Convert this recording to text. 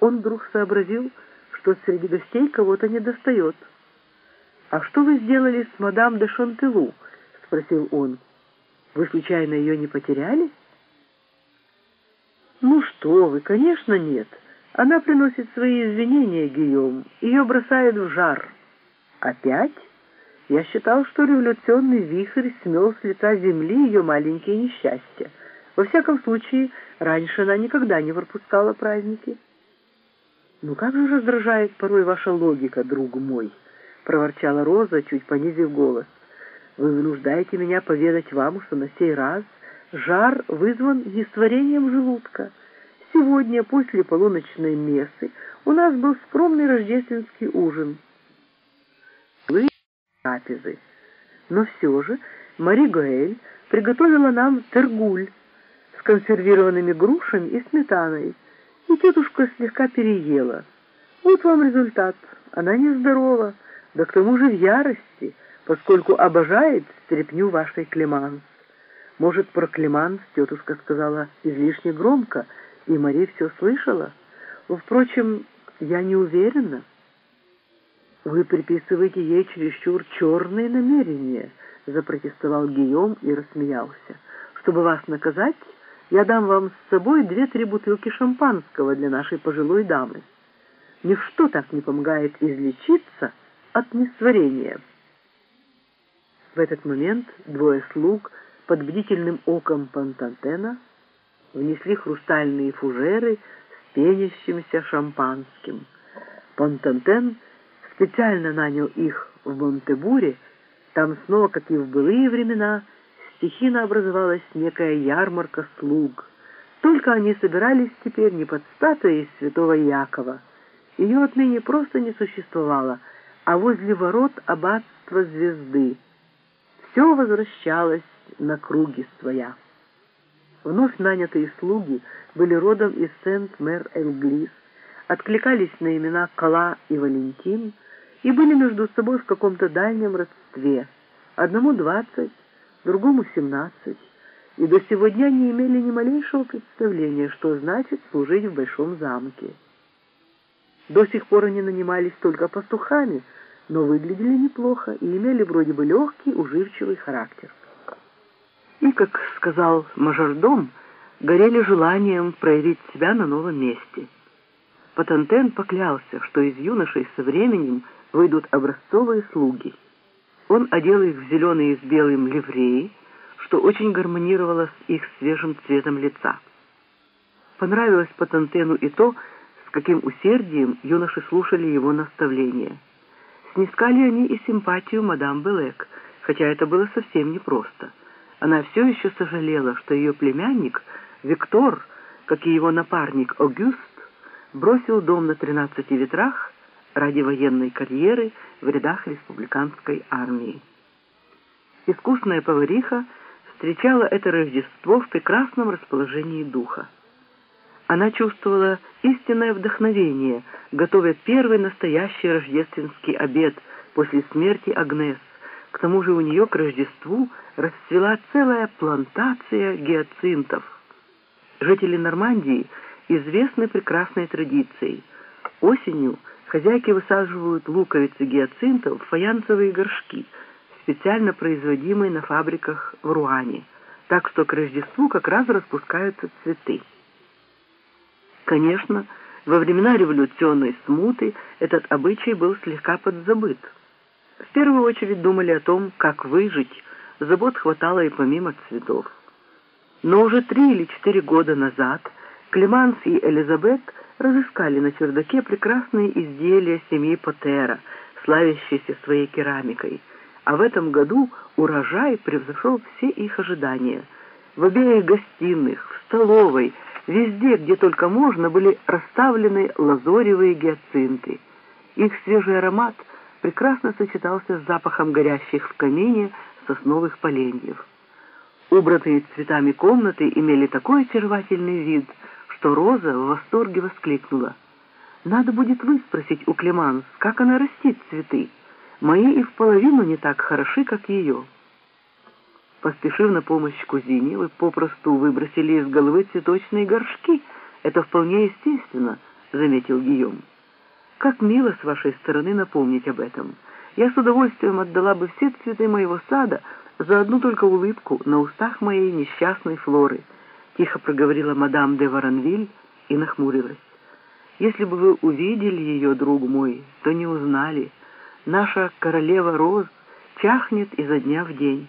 Он вдруг сообразил, что среди гостей кого-то недостает. «А что вы сделали с мадам де Шантелу?» — спросил он. «Вы случайно ее не потеряли?» «Ну что вы, конечно, нет. Она приносит свои извинения, Гийом. Ее бросает в жар». «Опять?» Я считал, что революционный вихрь смел с лица земли ее маленькие несчастья. Во всяком случае, раньше она никогда не пропускала праздники. «Ну как же раздражает порой ваша логика, друг мой!» — проворчала Роза, чуть понизив голос. «Вы вынуждаете меня поведать вам, что на сей раз жар вызван несварением желудка. Сегодня, после полуночной мессы, у нас был скромный рождественский ужин. Вы трапезы. Но все же Мари Гоэль приготовила нам тергуль с консервированными грушами и сметаной, и тетушка слегка переела. Вот вам результат. Она нездорова, да к тому же в ярости, поскольку обожает стряпню вашей Клеманс. Может, про Клеманс тетушка сказала излишне громко, и Мари все слышала? Впрочем, я не уверена. Вы приписываете ей чересчур черные намерения, запротестовал Гийом и рассмеялся. Чтобы вас наказать, я дам вам с собой две-три бутылки шампанского для нашей пожилой дамы. Ничто так не помогает излечиться от несварения. В этот момент двое слуг под бдительным оком Пантантена внесли хрустальные фужеры с пенящимся шампанским. Пантантен специально нанял их в Монтебуре, там снова, как и в былые времена, стихийно образовалась некая ярмарка слуг. Только они собирались теперь не под статуей святого Якова. Ее отныне просто не существовало, а возле ворот аббатства звезды. Все возвращалось на круги своя. Вновь нанятые слуги были родом из Сент-Мэр-Эльглис, откликались на имена Кала и Валентин и были между собой в каком-то дальнем родстве. Одному двадцать, другому семнадцать, и до сего дня не имели ни малейшего представления, что значит служить в большом замке. До сих пор они нанимались только пастухами, но выглядели неплохо и имели вроде бы легкий, уживчивый характер. И, как сказал мажордом, горели желанием проявить себя на новом месте. Патантен поклялся, что из юношей со временем выйдут образцовые слуги — он одел их в зеленые с белым ливреи, что очень гармонировало с их свежим цветом лица. Понравилось Патантену и то, с каким усердием юноши слушали его наставления. Снискали они и симпатию мадам Белек, хотя это было совсем непросто. Она все еще сожалела, что ее племянник, Виктор, как и его напарник Огюст, бросил дом на тринадцати ветрах ради военной карьеры в рядах республиканской армии. Искусная повариха встречала это Рождество в прекрасном расположении духа. Она чувствовала истинное вдохновение, готовя первый настоящий рождественский обед после смерти Агнес. К тому же у нее к Рождеству расцвела целая плантация гиацинтов. Жители Нормандии известны прекрасной традицией. Осенью – Хозяйки высаживают луковицы гиацинтов в фаянсовые горшки, специально производимые на фабриках в Руане, так что к Рождеству как раз распускаются цветы. Конечно, во времена революционной смуты этот обычай был слегка подзабыт. В первую очередь думали о том, как выжить, забот хватало и помимо цветов. Но уже три или четыре года назад Клеманс и Элизабет – разыскали на чердаке прекрасные изделия семьи Потера, славящиеся своей керамикой. А в этом году урожай превзошел все их ожидания. В обеих гостиных, в столовой, везде, где только можно, были расставлены лазоревые гиацинты. Их свежий аромат прекрасно сочетался с запахом горящих в камине сосновых поленьев. Убранные цветами комнаты имели такой очаровательный вид – что Роза в восторге воскликнула. «Надо будет выспросить у Клеманс, как она растит цветы. Мои и в половину не так хороши, как ее». Поспешив на помощь кузине, вы попросту выбросили из головы цветочные горшки. Это вполне естественно, — заметил Гийом. «Как мило с вашей стороны напомнить об этом. Я с удовольствием отдала бы все цветы моего сада за одну только улыбку на устах моей несчастной Флоры», — тихо проговорила мадам де Варанвиль и нахмурилась. «Если бы вы увидели ее, друг мой, то не узнали. Наша королева роз чахнет изо дня в день».